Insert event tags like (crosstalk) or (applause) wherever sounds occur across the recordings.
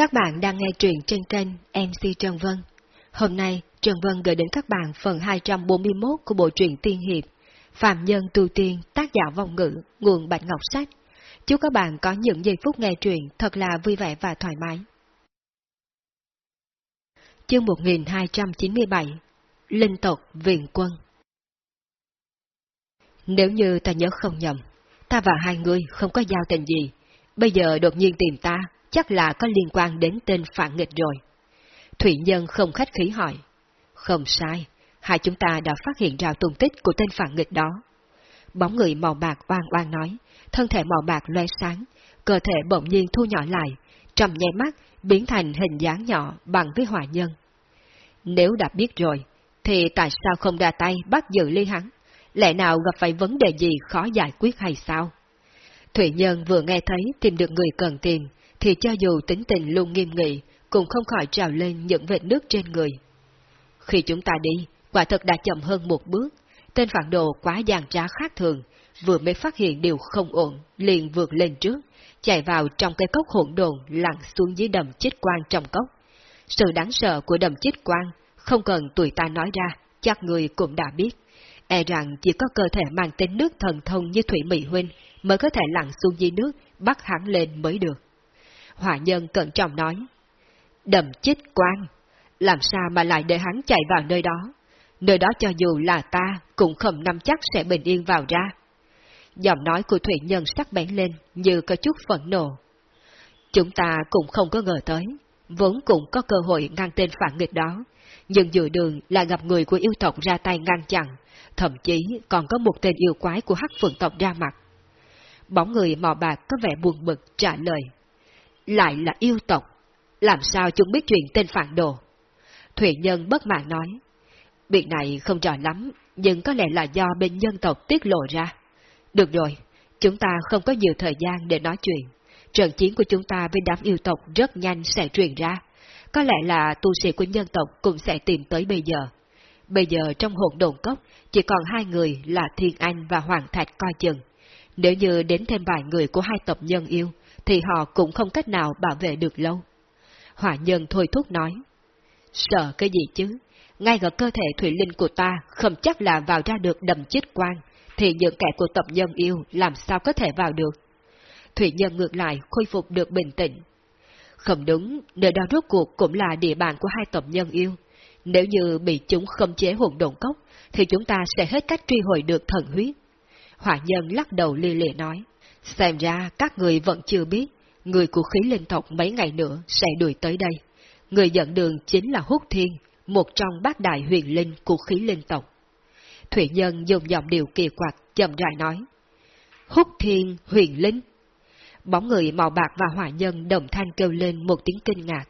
Các bạn đang nghe truyện trên kênh MC Trần Vân. Hôm nay, Trần Vân gửi đến các bạn phần 241 của bộ truyện Tiên Hiệp, Phạm Nhân Tu Tiên, tác giả vong ngữ, nguồn Bạch Ngọc Sách. Chúc các bạn có những giây phút nghe truyện thật là vui vẻ và thoải mái. Chương 1297 Linh tộc Viện Quân Nếu như ta nhớ không nhầm, ta và hai người không có giao tình gì, bây giờ đột nhiên tìm ta chắc là có liên quan đến tên phản nghịch rồi. Thủy Nhân không khách khí hỏi. Không sai, hai chúng ta đã phát hiện ra tung tích của tên phản nghịch đó. Bóng người màu bạc oan oan nói, thân thể màu bạc loe sáng, cơ thể bỗng nhiên thu nhỏ lại, trầm nháy mắt biến thành hình dáng nhỏ bằng với hỏa nhân. Nếu đã biết rồi, thì tại sao không ra tay bắt giữ ly hắn? Lẽ nào gặp phải vấn đề gì khó giải quyết hay sao? Thủy Nhân vừa nghe thấy tìm được người cần tìm, thì cho dù tính tình luôn nghiêm nghị, cũng không khỏi trào lên những vệt nước trên người. Khi chúng ta đi, quả thật đã chậm hơn một bước, tên phản đồ quá giàn trá khác thường, vừa mới phát hiện điều không ổn, liền vượt lên trước, chạy vào trong cây cốc hỗn độn lặn xuống dưới đầm chích quang trong cốc. Sự đáng sợ của đầm chích quang, không cần tụi ta nói ra, chắc người cũng đã biết. E rằng chỉ có cơ thể mang tính nước thần thông như Thủy Mỹ Huynh mới có thể lặn xuống dưới nước, bắt hắn lên mới được. Hỏa nhân cẩn trọng nói. Đầm chích quan, làm sao mà lại để hắn chạy vào nơi đó? Nơi đó cho dù là ta, cũng không nắm chắc sẽ bình yên vào ra. Giọng nói của Thủy Nhân sắc bén lên, như có chút phẫn nộ. Chúng ta cũng không có ngờ tới, vốn cũng có cơ hội ngăn tên phản nghịch đó, nhưng giữa đường là gặp người của yêu tộc ra tay ngăn chặn, thậm chí còn có một tên yêu quái của hắc phượng tộc ra mặt. Bóng người mò bạc có vẻ buồn bực trả lời lại là yêu tộc. Làm sao chúng biết chuyện tên phản đồ? Thủy Nhân bất mãn nói. Việc này không rõ lắm, nhưng có lẽ là do bên nhân tộc tiết lộ ra. Được rồi, chúng ta không có nhiều thời gian để nói chuyện. Trận chiến của chúng ta với đám yêu tộc rất nhanh sẽ truyền ra. Có lẽ là tu sĩ của nhân tộc cũng sẽ tìm tới bây giờ. Bây giờ trong hồn đồn cốc, chỉ còn hai người là Thiên Anh và Hoàng Thạch coi chừng. Nếu như đến thêm vài người của hai tộc nhân yêu, thì họ cũng không cách nào bảo vệ được lâu. Hỏa nhân thôi thúc nói, sợ cái gì chứ, ngay cả cơ thể thủy linh của ta không chắc là vào ra được đầm chết quang, thì những kẻ của tập nhân yêu làm sao có thể vào được. Thủy nhân ngược lại khôi phục được bình tĩnh. Không đúng, nơi đó rốt cuộc cũng là địa bàn của hai tộc nhân yêu. Nếu như bị chúng khống chế hồn đồn cốc, thì chúng ta sẽ hết cách truy hồi được thần huyết. Hỏa nhân lắc đầu li lịa nói. Xem ra các người vẫn chưa biết, người của khí linh tộc mấy ngày nữa sẽ đuổi tới đây. Người dẫn đường chính là Húc Thiên, một trong bát đại huyền linh của khí linh tộc. Thủy Nhân dùng giọng điều kỳ quặc, chậm rãi nói. Húc Thiên huyền linh. Bóng người màu bạc và hỏa nhân đồng thanh kêu lên một tiếng kinh ngạc.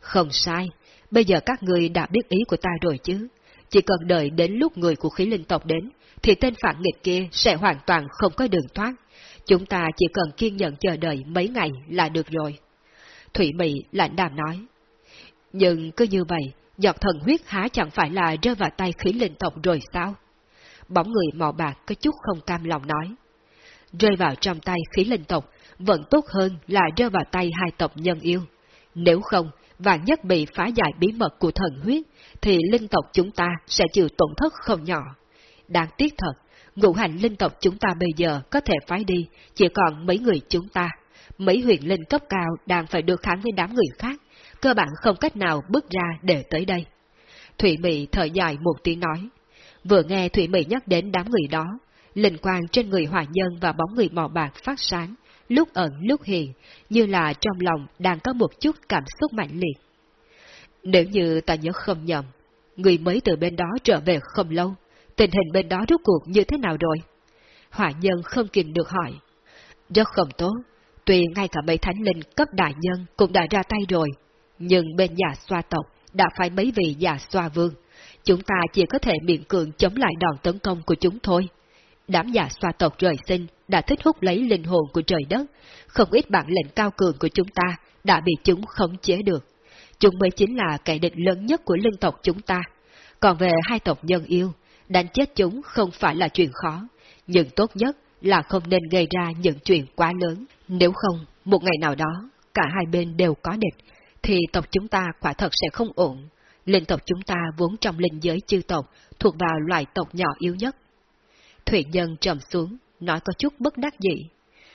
Không sai, bây giờ các người đã biết ý của ta rồi chứ. Chỉ cần đợi đến lúc người của khí linh tộc đến, thì tên phản nghịch kia sẽ hoàn toàn không có đường thoát, Chúng ta chỉ cần kiên nhẫn chờ đợi mấy ngày là được rồi. Thủy Mỹ lạnh đàm nói. Nhưng cứ như vậy, giọt thần huyết há chẳng phải là rơi vào tay khí linh tộc rồi sao? Bóng người màu bạc có chút không cam lòng nói. Rơi vào trong tay khí linh tộc vẫn tốt hơn là rơi vào tay hai tộc nhân yêu. Nếu không, vạn nhất bị phá giải bí mật của thần huyết, thì linh tộc chúng ta sẽ chịu tổn thất không nhỏ. Đáng tiếc thật, ngũ hành linh tộc chúng ta bây giờ có thể phái đi, chỉ còn mấy người chúng ta. Mấy huyền linh cấp cao đang phải đối kháng với đám người khác, cơ bản không cách nào bước ra để tới đây. Thủy Mỹ thở dài một tiếng nói. Vừa nghe Thủy Mỹ nhắc đến đám người đó, linh quang trên người hỏa nhân và bóng người màu bạc phát sáng, lúc ẩn lúc hiện, như là trong lòng đang có một chút cảm xúc mạnh liệt. Nếu như ta nhớ không nhầm, người mới từ bên đó trở về không lâu, Tình hình bên đó rốt cuộc như thế nào rồi? Hỏa nhân không kìm được hỏi. Rất không tốt, tuy ngay cả mấy thánh linh cấp đại nhân cũng đã ra tay rồi, nhưng bên nhà xoa tộc đã phải mấy vị nhà xoa vương. Chúng ta chỉ có thể miệng cường chống lại đòn tấn công của chúng thôi. Đám nhà xoa tộc rời sinh đã thích hút lấy linh hồn của trời đất, không ít bản lệnh cao cường của chúng ta đã bị chúng khống chế được. Chúng mới chính là kẻ địch lớn nhất của linh tộc chúng ta. Còn về hai tộc nhân yêu, đánh chết chúng không phải là chuyện khó, nhưng tốt nhất là không nên gây ra những chuyện quá lớn. Nếu không, một ngày nào đó, cả hai bên đều có địch, thì tộc chúng ta quả thật sẽ không ổn. Linh tộc chúng ta vốn trong linh giới chư tộc, thuộc vào loại tộc nhỏ yếu nhất. Thủy nhân trầm xuống, nói có chút bất đắc dĩ.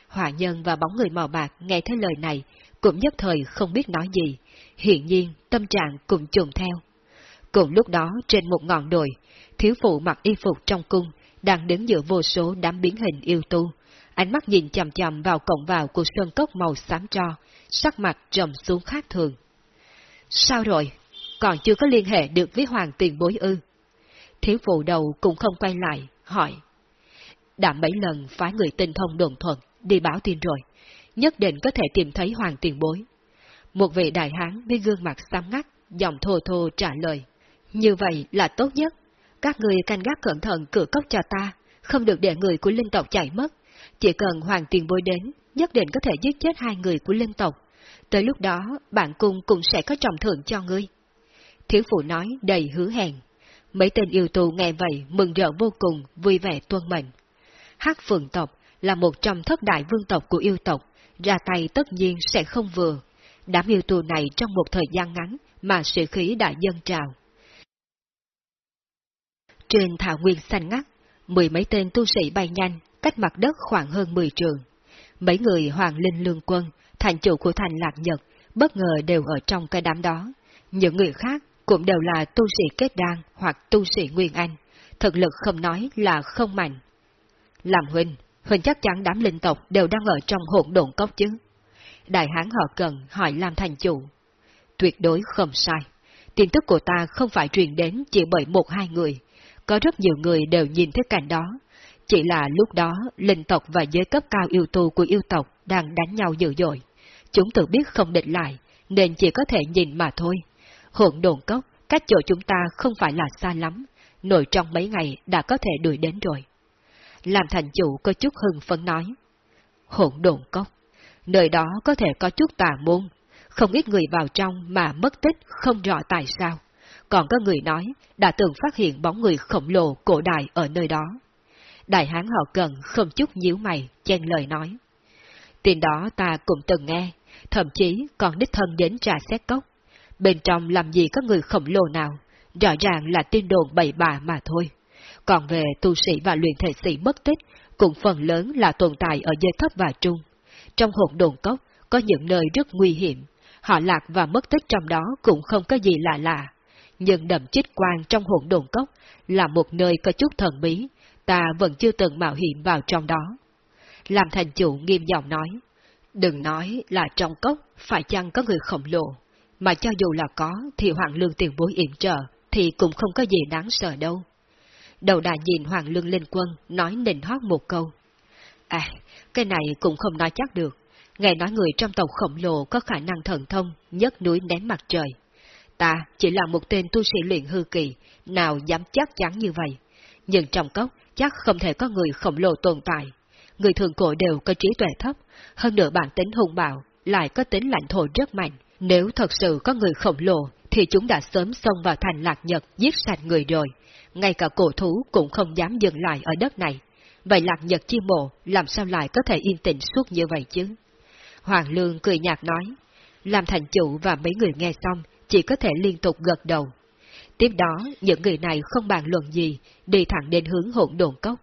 Hỏa nhân và bóng người màu bạc nghe thấy lời này, cũng nhất thời không biết nói gì, hiện nhiên tâm trạng cũng trùng theo. Cùng lúc đó trên một ngọn đồi, thiếu phụ mặc y phục trong cung, đang đứng giữa vô số đám biến hình yêu tu, ánh mắt nhìn chầm chầm vào cổng vào của sơn cốc màu xám tro, sắc mặt trầm xuống khác thường. Sao rồi? Còn chưa có liên hệ được với hoàng tiền bối ư? Thiếu phụ đầu cũng không quay lại, hỏi. Đã mấy lần phái người tinh thông đồn thuận đi báo tin rồi, nhất định có thể tìm thấy hoàng tiền bối. Một vị đại hán với gương mặt xám ngắt, giọng thô thô trả lời. Như vậy là tốt nhất. Các người canh gác cẩn thận cửa cốc cho ta, không được để người của linh tộc chạy mất. Chỉ cần hoàng tiền bối đến, nhất định có thể giết chết hai người của linh tộc. Tới lúc đó, bạn cung cũng sẽ có trọng thưởng cho ngươi. Thiếu phụ nói đầy hứa hẹn. Mấy tên yêu tù nghe vậy mừng rỡ vô cùng, vui vẻ tuân mệnh. Hắc phượng tộc là một trong thất đại vương tộc của yêu tộc, ra tay tất nhiên sẽ không vừa. Đám yêu tù này trong một thời gian ngắn mà sự khí đã dâng trào. Trên thảo nguyên xanh ngắt, mười mấy tên tu sĩ bay nhanh, cách mặt đất khoảng hơn mười trường. Mấy người hoàng linh lương quân, thành chủ của thành lạc nhật, bất ngờ đều ở trong cái đám đó. Những người khác cũng đều là tu sĩ kết đan hoặc tu sĩ nguyên anh, thực lực không nói là không mạnh. Làm huynh, huynh chắc chắn đám linh tộc đều đang ở trong hỗn độn cốc chứ. Đại hán họ cần hỏi làm thành chủ. Tuyệt đối không sai. Tin tức của ta không phải truyền đến chỉ bởi một hai người. Có rất nhiều người đều nhìn thấy cảnh đó. Chỉ là lúc đó, linh tộc và giới cấp cao yêu tu của yêu tộc đang đánh nhau dữ dội. Chúng tự biết không định lại, nên chỉ có thể nhìn mà thôi. Hỗn đồn cốc, cách chỗ chúng ta không phải là xa lắm, nội trong mấy ngày đã có thể đuổi đến rồi. Làm thành chủ có chút hưng phấn nói. Hỗn đồn cốc, nơi đó có thể có chút tà môn, không ít người vào trong mà mất tích không rõ tại sao. Còn có người nói đã từng phát hiện bóng người khổng lồ cổ đại ở nơi đó. Đại hán họ cần không chút nhíu mày, chen lời nói. Tin đó ta cũng từng nghe, thậm chí còn đích thân đến trà xét cốc. Bên trong làm gì có người khổng lồ nào, rõ ràng là tin đồn bậy bạ mà thôi. Còn về tu sĩ và luyện thể sĩ mất tích, cũng phần lớn là tồn tại ở dây thấp và trung. Trong hồn đồn cốc, có những nơi rất nguy hiểm, họ lạc và mất tích trong đó cũng không có gì lạ lạ. Nhưng đầm chích quang trong hỗn đồn cốc là một nơi có chút thần bí, ta vẫn chưa từng mạo hiểm vào trong đó. Làm thành chủ nghiêm giọng nói, đừng nói là trong cốc phải chăng có người khổng lồ, mà cho dù là có thì Hoàng Lương tiền bối yểm trợ thì cũng không có gì đáng sợ đâu. Đầu đà nhìn Hoàng Lương lên quân nói nịnh hót một câu. À, cái này cũng không nói chắc được. Nghe nói người trong tộc khổng lồ có khả năng thần thông, nhấc núi ném mặt trời. Ta chỉ là một tên tu sĩ luyện hư kỳ, nào dám chắc chắn như vậy. Nhưng trong cốc chắc không thể có người khổng lồ tồn tại. Người thường cổ đều có trí tuệ thấp, hơn nữa bản tính hung bạo, lại có tính lãnh thổ rất mạnh. Nếu thật sự có người khổng lồ, thì chúng đã sớm xông vào thành lạc nhật giết sạch người rồi. Ngay cả cổ thú cũng không dám dừng lại ở đất này. Vậy lạc nhật chi mộ làm sao lại có thể yên tĩnh suốt như vậy chứ? Hoàng Lương cười nhạt nói. Làm thành chủ và mấy người nghe xong, chỉ có thể liên tục gật đầu. Tiếp đó, những người này không bàn luận gì, đi thẳng đến hướng hỗn độn cốc.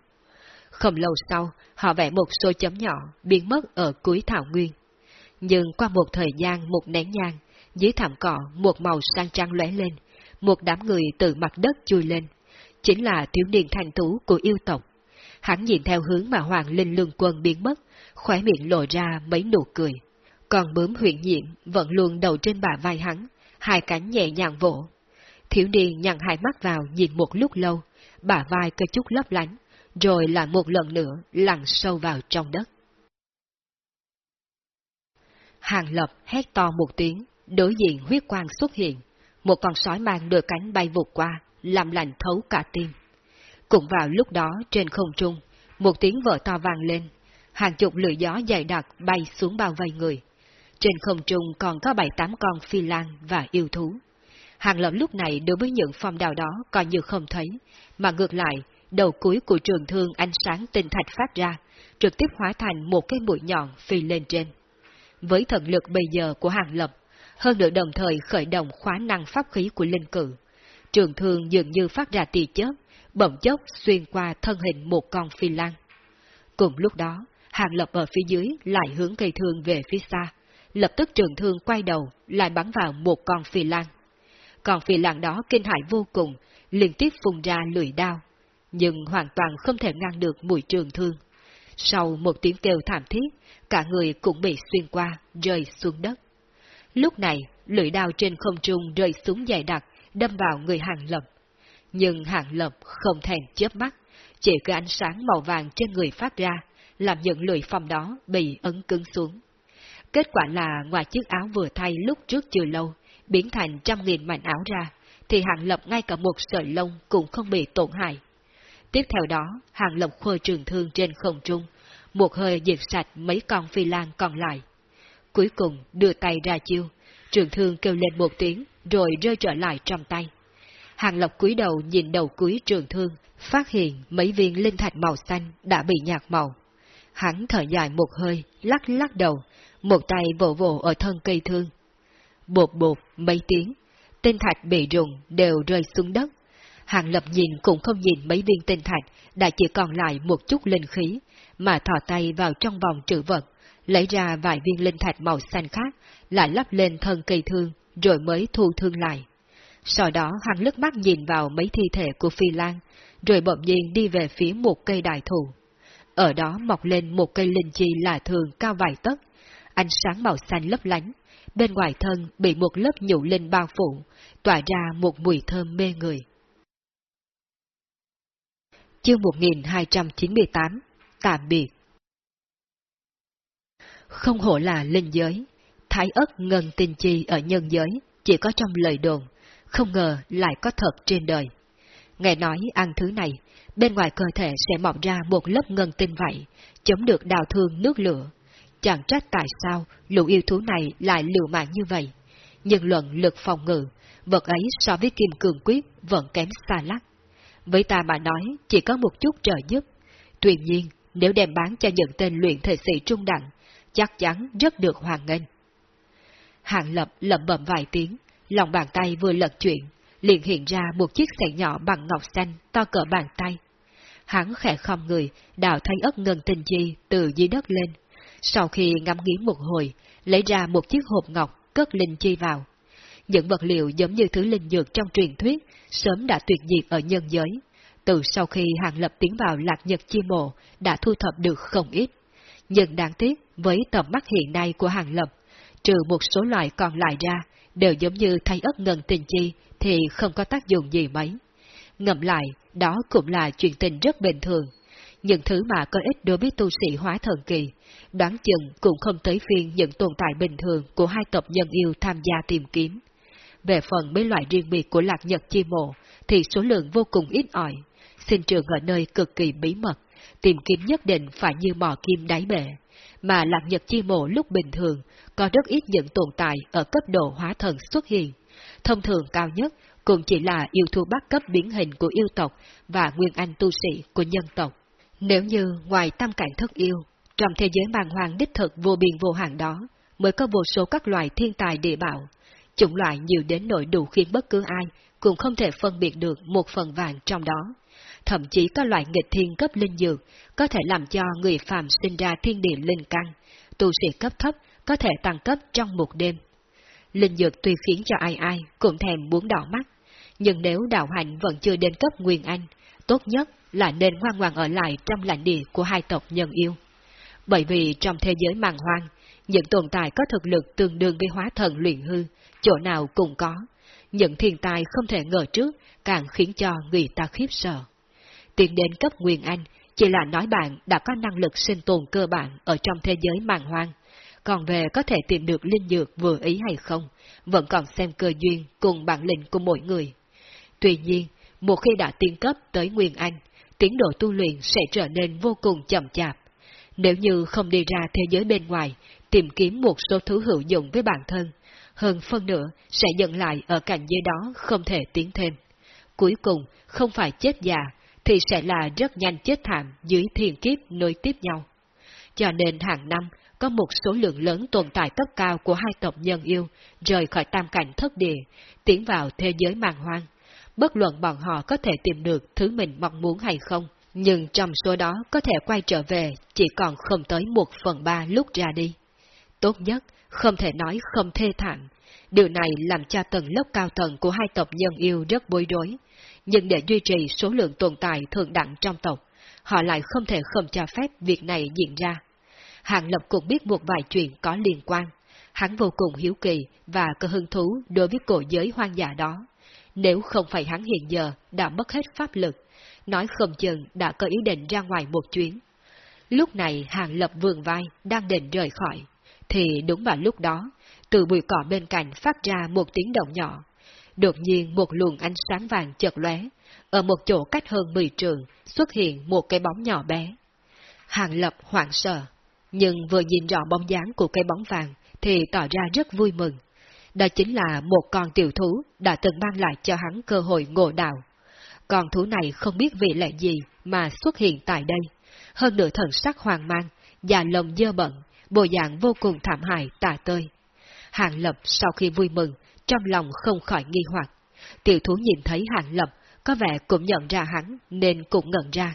Không lâu sau, họ vẽ một số chấm nhỏ, biến mất ở cuối thảo nguyên. Nhưng qua một thời gian một nén nhang, dưới thảm cỏ một màu sang trăng lóe lên, một đám người từ mặt đất chui lên. Chính là thiếu niên thành tú của yêu tộc. Hắn nhìn theo hướng mà Hoàng Linh Lương Quân biến mất, khóe miệng lộ ra mấy nụ cười. Còn bướm huyện nhiệm vẫn luôn đầu trên bả vai hắn, hai cánh nhẹ nhàng vỗ. Thiếu niên nhằn hai mắt vào nhìn một lúc lâu, bả vai cơ chút lấp lánh, rồi lại một lần nữa lặn sâu vào trong đất. Hàng lập hét to một tiếng, đối diện huyết quang xuất hiện, một con sói mang đôi cánh bay vụt qua, làm lành thấu cả tim. Cũng vào lúc đó trên không trung, một tiếng vỡ to vang lên, hàng chục lưỡi gió dày đặc bay xuống bao vây người. Trên không trung còn có bảy tám con phi lan và yêu thú. Hàng lập lúc này đối với những phong đào đó coi như không thấy, mà ngược lại, đầu cuối của trường thương ánh sáng tinh thạch phát ra, trực tiếp hóa thành một cái mũi nhọn phi lên trên. Với thần lực bây giờ của hàng lập, hơn nữa đồng thời khởi động khóa năng pháp khí của linh cự. Trường thương dường như phát ra tì chớp, bỗng chốc xuyên qua thân hình một con phi lan. Cùng lúc đó, Hàng Lập ở phía dưới lại hướng cây thương về phía xa, lập tức trường thương quay đầu lại bắn vào một con phi lan. Còn phi lan đó kinh hại vô cùng, liên tiếp phun ra lưỡi đao, nhưng hoàn toàn không thể ngăn được mùi trường thương. Sau một tiếng kêu thảm thiết, cả người cũng bị xuyên qua, rơi xuống đất. Lúc này, lưỡi đao trên không trung rơi xuống dài đặc, đâm vào người hàng lập. Nhưng hàng lập không thèm chớp mắt, chỉ cái ánh sáng màu vàng trên người phát ra, làm những lưỡi phòng đó bị ấn cứng xuống. Kết quả là ngoài chiếc áo vừa thay lúc trước chưa lâu, biến thành trăm nghìn mảnh áo ra, thì hàng lập ngay cả một sợi lông cũng không bị tổn hại. Tiếp theo đó, hàng lập khơi trường thương trên không trung, một hơi diệt sạch mấy con phi lan còn lại. Cuối cùng đưa tay ra chiêu, trường thương kêu lên một tiếng, rồi rơi trở lại trong tay. Hàng Lập cúi đầu nhìn đầu cuối trường thương, phát hiện mấy viên linh thạch màu xanh đã bị nhạt màu. Hắn thở dài một hơi, lắc lắc đầu, một tay vỗ vỗ ở thân cây thương. Bột bột mấy tiếng, tinh thạch bị rụng đều rơi xuống đất. Hàng Lập nhìn cũng không nhìn mấy viên tinh thạch, đã chỉ còn lại một chút linh khí, mà thò tay vào trong vòng trữ vật, lấy ra vài viên linh thạch màu xanh khác, lại lắp lên thân cây thương, rồi mới thu thương lại. Sau đó hắn lướt mắt nhìn vào mấy thi thể của Phi Lan, rồi bỗng nhiên đi về phía một cây đại thụ. Ở đó mọc lên một cây linh chi lạ thường cao vài tấc, ánh sáng màu xanh lấp lánh, bên ngoài thân bị một lớp nhũ linh bao phủ, tỏa ra một mùi thơm mê người. Chương 1298 Tạm biệt Không hổ là linh giới, thái ất ngân tinh chi ở nhân giới, chỉ có trong lời đồn, không ngờ lại có thật trên đời. Nghe nói ăn thứ này, bên ngoài cơ thể sẽ mọc ra một lớp ngân tinh vậy, chống được đào thương nước lửa. Chẳng trách tại sao lũ yêu thú này lại liều mạng như vậy. Nhưng luận lực phòng ngự, vật ấy so với kim cường quyết vẫn kém xa lắc. Với ta mà nói, chỉ có một chút trợ giúp. Tuy nhiên, nếu đem bán cho những tên luyện thể sĩ trung đẳng, chắc chắn rất được hoàn nghênh. Hạng lập lẩm bẩm vài tiếng, lòng bàn tay vừa lật chuyện liền hiện ra một chiếc xẻng nhỏ bằng ngọc xanh to cỡ bàn tay. Hắn khẽ khom người, đào thay ớt ngân tinh chi từ dưới đất lên. Sau khi ngắm nghiến một hồi, lấy ra một chiếc hộp ngọc, cất linh chi vào. Những vật liệu giống như thứ linh dược trong truyền thuyết, sớm đã tuyệt diệt ở nhân giới. Từ sau khi Hàng Lập tiến vào lạc nhật chi mộ, đã thu thập được không ít. Nhưng đáng tiếc, với tầm mắt hiện nay của Hàng Lập, trừ một số loại còn lại ra, đều giống như thay ớt ngân tình chi thì không có tác dụng gì mấy. Ngậm lại, đó cũng là chuyện tình rất bình thường. Những thứ mà có ích đối với tu sĩ hóa thần kỳ, đoán chừng cũng không tới phiên những tồn tại bình thường của hai tộc nhân yêu tham gia tìm kiếm. Về phần mấy loại riêng biệt của lạc nhật chi mộ, thì số lượng vô cùng ít ỏi, sinh trường ở nơi cực kỳ bí mật, tìm kiếm nhất định phải như mò kim đáy bể, mà lạc nhật chi mộ lúc bình thường có rất ít những tồn tại ở cấp độ hóa thần xuất hiện. Thông thường cao nhất cũng chỉ là yêu thú bắt cấp biến hình của yêu tộc và nguyên anh tu sĩ của nhân tộc. Nếu như ngoài tam cảnh thất yêu, trong thế giới bàng hoàng đích thực vô biên vô hạn đó, mới có vô số các loài thiên tài địa bảo, chủng loại nhiều đến nỗi đủ khiến bất cứ ai cũng không thể phân biệt được một phần vàng trong đó. Thậm chí có loại nghịch thiên cấp linh dược có thể làm cho người phàm sinh ra thiên địa linh căn, tu sĩ cấp thấp có thể tăng cấp trong một đêm. Linh dược tuy khiến cho ai ai cũng thèm muốn đỏ mắt, nhưng nếu đạo hạnh vẫn chưa đến cấp nguyên anh, tốt nhất là nên ngoan ngoan ở lại trong lãnh địa của hai tộc nhân yêu. Bởi vì trong thế giới màng hoang, những tồn tại có thực lực tương đương với hóa thần luyện hư, chỗ nào cũng có. Những thiên tài không thể ngờ trước càng khiến cho người ta khiếp sợ. Tiến đến cấp nguyên anh chỉ là nói bạn đã có năng lực sinh tồn cơ bản ở trong thế giới màng hoang, còn về có thể tìm được linh dược vừa ý hay không, vẫn còn xem cơ duyên cùng bản lĩnh của mỗi người. Tuy nhiên, một khi đã tiến cấp tới Nguyên Anh, tiến độ tu luyện sẽ trở nên vô cùng chậm chạp. Nếu như không đi ra thế giới bên ngoài, tìm kiếm một số thứ hữu dụng với bản thân, hơn phân nữa sẽ dừng lại ở cảnh giới đó không thể tiến thêm. Cuối cùng, không phải chết già, thì sẽ là rất nhanh chết thảm dưới thiên kiếp nối tiếp nhau. Cho nên hàng năm, có một số lượng lớn tồn tại cấp cao của hai tộc nhân yêu rời khỏi tam cảnh thất địa, tiến vào thế giới màng hoang. Bất luận bọn họ có thể tìm được thứ mình mong muốn hay không, nhưng trong số đó có thể quay trở về chỉ còn không tới một phần ba lúc ra đi. Tốt nhất, không thể nói không thê thảm. Điều này làm cho tầng lớp cao tầng của hai tộc nhân yêu rất bối rối. Nhưng để duy trì số lượng tồn tại thượng đẳng trong tộc, họ lại không thể không cho phép việc này diễn ra. Hàng Lập cũng biết một vài chuyện có liên quan. Hắn vô cùng hiếu kỳ và có hứng thú đối với cổ giới hoang dã đó. Nếu không phải hắn hiện giờ đã mất hết pháp lực, nói không chừng đã có ý định ra ngoài một chuyến. Lúc này Hàng Lập vườn vai đang định rời khỏi, thì đúng vào lúc đó, từ bụi cỏ bên cạnh phát ra một tiếng động nhỏ. Đột nhiên một luồng ánh sáng vàng chợt lóe, ở một chỗ cách hơn 10 trường xuất hiện một cái bóng nhỏ bé. Hàng Lập hoảng sợ, nhưng vừa nhìn rõ bóng dáng của cây bóng vàng thì tỏ ra rất vui mừng. Đó chính là một con tiểu thú đã từng mang lại cho hắn cơ hội ngộ đạo. Con thú này không biết vì lẽ gì mà xuất hiện tại đây. Hơn nửa thần sắc hoàng mang, và lồng dơ bận, bộ dạng vô cùng thảm hại tà tơi. Hàng Lập sau khi vui mừng, trong lòng không khỏi nghi hoặc. Tiểu thú nhìn thấy Hàng Lập, có vẻ cũng nhận ra hắn nên cũng ngẩn ra.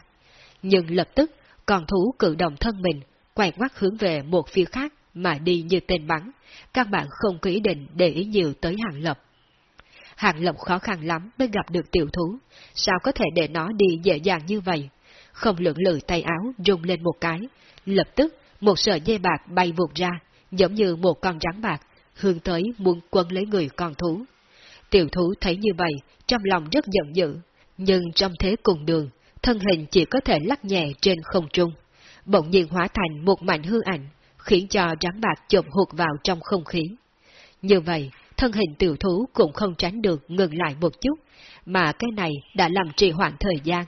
Nhưng lập tức, con thú cử động thân mình, quay ngoắt hướng về một phía khác mà đi như tên bắn, các bạn không có ý định để ý nhiều tới Hàng Lập. Hàng Lập khó khăn lắm mới gặp được tiểu thú, sao có thể để nó đi dễ dàng như vậy? Không lượng lự tay áo rung lên một cái, lập tức một sợi dây bạc bay vụt ra, giống như một con rắn bạc, hướng tới muốn quân lấy người con thú. Tiểu thú thấy như vậy, trong lòng rất giận dữ, nhưng trong thế cùng đường, thân hình chỉ có thể lắc nhẹ trên không trung bỗng nhiên hóa thành một mảnh hư ảnh, khiến cho rắn bạc chộp hụt vào trong không khí. Như vậy, thân hình tiểu thú cũng không tránh được ngừng lại một chút, mà cái này đã làm trì hoãn thời gian.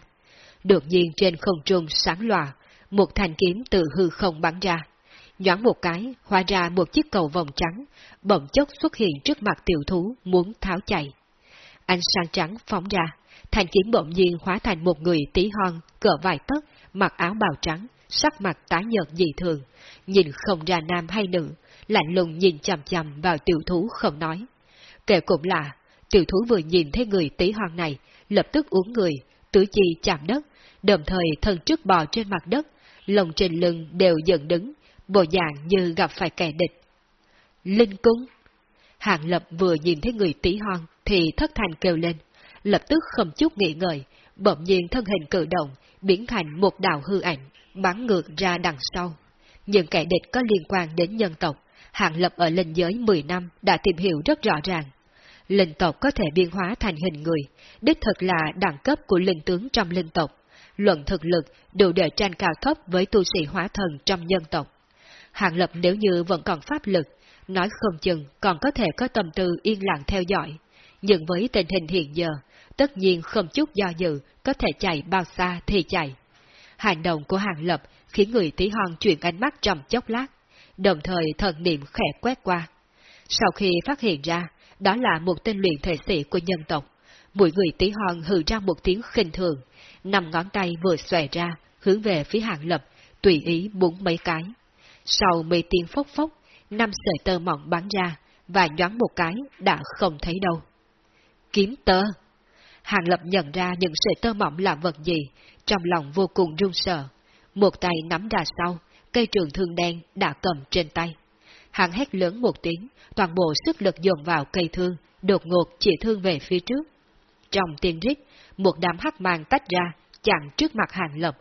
Đột nhiên trên không trung sáng lòa, một thanh kiếm từ hư không bắn ra. Nhoáng một cái, hóa ra một chiếc cầu vòng trắng, bỗng chốc xuất hiện trước mặt tiểu thú muốn tháo chạy. Ánh sáng trắng phóng ra, thanh kiếm bỗng nhiên hóa thành một người tí hon, cỡ vài tấc, mặc áo bào trắng, sắc mặt tái nhợt dị thường, nhìn không ra nam hay nữ, lạnh lùng nhìn chằm chằm vào tiểu thú không nói. Kể cũng là, tiểu thú vừa nhìn thấy người tí hoang này, lập tức uống người, tứ chi chạm đất, đồng thời thân trước bò trên mặt đất, lồng trên lưng đều dựng đứng, bộ dạng như gặp phải kẻ địch. Linh cung Hạng lập vừa nhìn thấy người tí hoang thì thất thành kêu lên, lập tức không chút nghĩ ngợi, bỗng nhiên thân hình cử động, biến thành một đạo hư ảnh, bắn ngược ra đằng sau. Những kẻ địch có liên quan đến nhân tộc, hạng lập ở linh giới 10 năm đã tìm hiểu rất rõ ràng. Linh tộc có thể biên hóa thành hình người, đích thực là đẳng cấp của linh tướng trong linh tộc. Luận thực lực đủ để tranh cao thấp với tu sĩ hóa thần trong nhân tộc. Hạng lập nếu như vẫn còn pháp lực, nói không chừng còn có thể có tâm tư yên lặng theo dõi. Nhưng với tình hình hiện giờ, tất nhiên không chút do dự, có thể chạy bao xa thì chạy. Hành động của Hàng Lập khiến người tí hon chuyển ánh mắt trong chốc lát, đồng thời thần niệm khẽ quét qua. Sau khi phát hiện ra, đó là một tên luyện thể sĩ của nhân tộc, mỗi người tí hon hừ ra một tiếng khinh thường, nằm ngón tay vừa xòe ra, hướng về phía Hàng Lập, tùy ý búng mấy cái. Sau mấy tiếng phốc phốc, năm sợi tơ mỏng bắn ra, và nhoáng một cái đã không thấy đâu. Kiếm tơ! Hàng Lập nhận ra những sợi tơ mỏng là vật gì, trong lòng vô cùng run sợ. Một tay nắm ra sau, cây trường thương đen đã cầm trên tay. Hàng hét lớn một tiếng, toàn bộ sức lực dồn vào cây thương, đột ngột chỉ thương về phía trước. Trong tiếng rít, một đám hắc mang tách ra, chặn trước mặt hàng lập.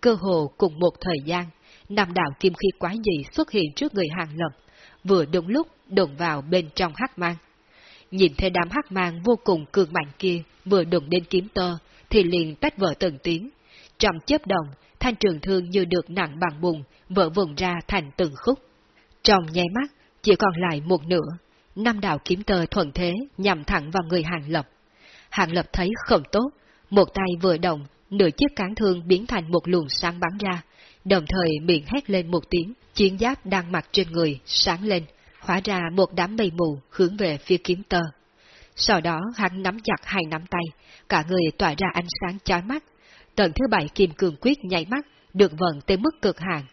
Cơ hồ cùng một thời gian, năm đạo kim khí quái dị xuất hiện trước người hàng lập, vừa đúng lúc đụng vào bên trong hắc mang. Nhìn thấy đám hắc mang vô cùng cường mạnh kia vừa đụng đến kiếm tơ, thì liền tách vỡ từng tiếng. Trong chớp đồng, thanh trường thương như được nặng bằng bùn, vỡ vụn ra thành từng khúc. Trong nháy mắt, chỉ còn lại một nửa, năm đạo kiếm tơ thuận thế nhằm thẳng vào người hàng lập. Hàng lập thấy không tốt, một tay vừa động, nửa chiếc cán thương biến thành một luồng sáng bắn ra, đồng thời miệng hét lên một tiếng, chiến giáp đang mặc trên người, sáng lên, hóa ra một đám mây mù hướng về phía kiếm tơ. Sau đó hắn nắm chặt hai nắm tay, cả người tỏa ra ánh sáng chói mắt. Tầng thứ bảy kim cường quyết nháy mắt, được vận tới mức cực hạn.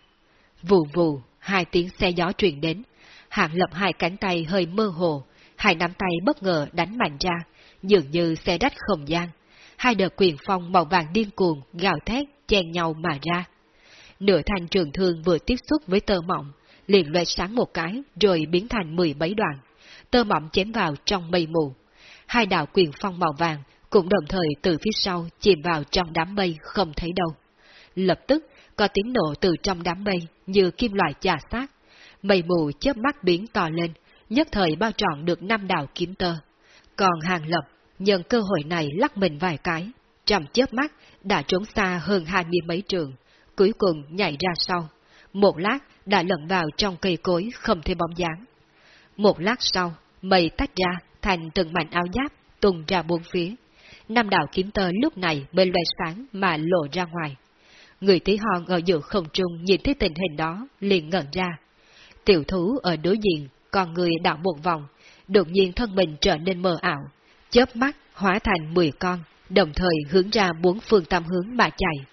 Vù vù, hai tiếng xe gió truyền đến. Hạng lập hai cánh tay hơi mơ hồ, hai nắm tay bất ngờ đánh mạnh ra, dường như xe đách không gian. Hai đợt quyền phong màu vàng điên cuồng, gào thét, chen nhau mà ra. Nửa thanh trường thương vừa tiếp xúc với tơ mộng, liền loe sáng một cái rồi biến thành mười mấy đoạn. Tơ mỏng chém vào trong mây mù. Hai đạo quyền phong màu vàng cũng đồng thời từ phía sau chìm vào trong đám mây không thấy đâu. Lập tức, có tiếng nổ từ trong đám mây như kim loại chà sát. Mây mù chớp mắt biến to lên, nhất thời bao trọn được năm đạo kiếm tơ. Còn hàng lập, nhân cơ hội này lắc mình vài cái, trong chớp mắt đã trốn xa hơn hai mươi mấy trường, cuối cùng nhảy ra sau. Một lát đã lẫn vào trong cây cối không thấy bóng dáng. Một lát sau, mây tách ra thành từng mảnh áo giáp tung ra bốn phía. Nam đạo kiếm tơ lúc này mới loe sáng mà lộ ra ngoài. Người tí hòn ở giữa không trung nhìn thấy tình hình đó, liền ngẩn ra. Tiểu thú ở đối diện, còn người đảo một vòng, đột nhiên thân mình trở nên mờ ảo, chớp mắt hóa thành 10 con, đồng thời hướng ra bốn phương tam hướng mà chạy.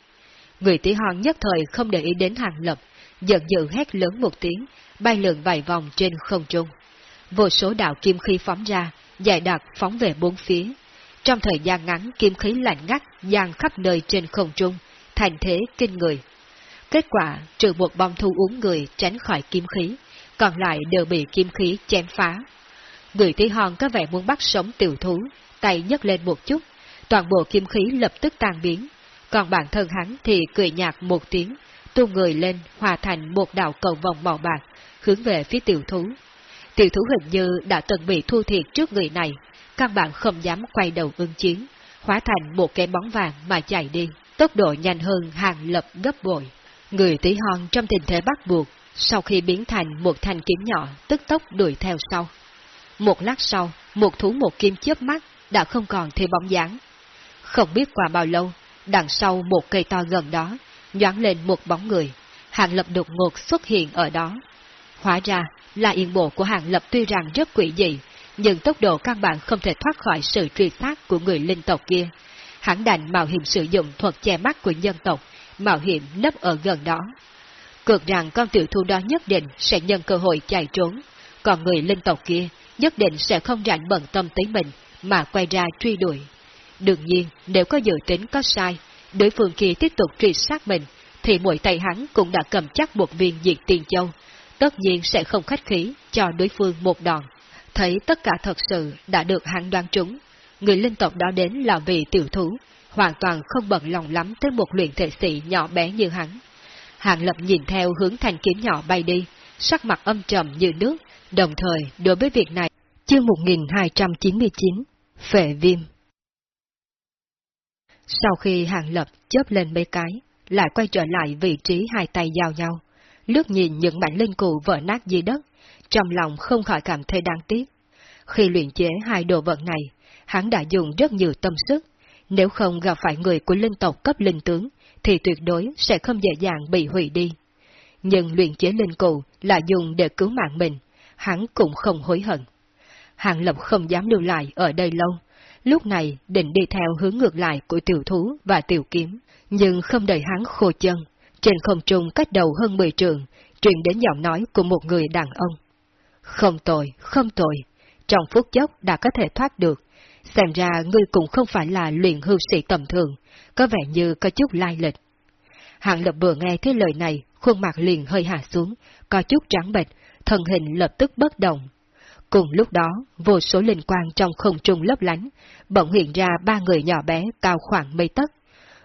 Người tí hòn nhất thời không để ý đến hàng lập, giận dữ hét lớn một tiếng, bay lượn vài vòng trên không trung. Vô số đạo kim khí phóng ra, dài đặc phóng về bốn phía. Trong thời gian ngắn, kim khí lạnh ngắt, giang khắp nơi trên không trung, thành thế kinh người. Kết quả, trừ một bom thu uống người tránh khỏi kim khí, còn lại đều bị kim khí chém phá. Người tí hòn có vẻ muốn bắt sống tiểu thú, tay nhấc lên một chút, toàn bộ kim khí lập tức tan biến, còn bản thân hắn thì cười nhạt một tiếng, tung người lên hòa thành một đạo cầu vòng màu bạc, hướng về phía tiểu thú. Tiểu thú hình như đã từng bị thu thiệt trước người này, căn bản không dám quay đầu ưng chiến, hóa thành một cái bóng vàng mà chạy đi, tốc độ nhanh hơn hàng lập gấp bội. Người tí hon trong tình thế bắt buộc, sau khi biến thành một thanh kiếm nhỏ, tức tốc đuổi theo sau. Một lát sau, một thú một kim chớp mắt đã không còn thêm bóng dáng. Không biết qua bao lâu, đằng sau một cây to gần đó, nhoáng lên một bóng người, Hàng Lập đột ngột xuất hiện ở đó. Hóa ra là yên bộ của Hàng Lập tuy rằng rất quỷ dị, nhưng tốc độ căn bản không thể thoát khỏi sự truy sát của người linh tộc kia. Hắn đành mạo hiểm sử dụng thuật che mắt của nhân tộc, mạo hiểm nấp ở gần đó. Cược rằng con tiểu thu đó nhất định sẽ nhân cơ hội chạy trốn, còn người linh tộc kia nhất định sẽ không rảnh bận tâm tới mình mà quay ra truy đuổi. Đương nhiên, nếu có dự tính có sai, đối phương kia tiếp tục truy sát mình, thì mỗi tay hắn cũng đã cầm chắc một viên diệt tiền châu, tất nhiên sẽ không khách khí cho đối phương một đòn. Thấy tất cả thật sự đã được hắn đoán trúng, người linh tộc đó đến là vì tiểu thú, hoàn toàn không bận lòng lắm tới một luyện thể sĩ nhỏ bé như hắn. Hàng lập nhìn theo hướng thanh kiếm nhỏ bay đi, sắc mặt âm trầm như nước, đồng thời đối với việc này, chương 1299, Phệ Viêm sau khi hàng lập chớp lên mấy cái, lại quay trở lại vị trí hai tay giao nhau, lướt nhìn những mảnh linh cụ vỡ nát dưới đất, trong lòng không khỏi cảm thấy đáng tiếc. Khi luyện chế hai đồ vật này, hắn đã dùng rất nhiều tâm sức, nếu không gặp phải người của linh tộc cấp linh tướng, thì tuyệt đối sẽ không dễ dàng bị hủy đi. Nhưng luyện chế linh cụ là dùng để cứu mạng mình, hắn cũng không hối hận. Hàng Lập không dám lưu lại ở đây lâu, lúc này định đi theo hướng ngược lại của tiểu thú và tiểu kiếm, nhưng không đợi hắn khô chân. Trên không trung cách đầu hơn 10 trường, truyền đến giọng nói của một người đàn ông. Không tội, không tội, trong phút chốc đã có thể thoát được. Xem ra ngươi cũng không phải là luyện hư sĩ tầm thường, có vẻ như có chút lai lịch. Hạng lập vừa nghe thấy lời này, khuôn mặt liền hơi hạ xuống, có chút trắng bệch, thân hình lập tức bất động, Cùng lúc đó, vô số linh quang trong không trung lấp lánh, bỗng hiện ra ba người nhỏ bé cao khoảng mây tấc.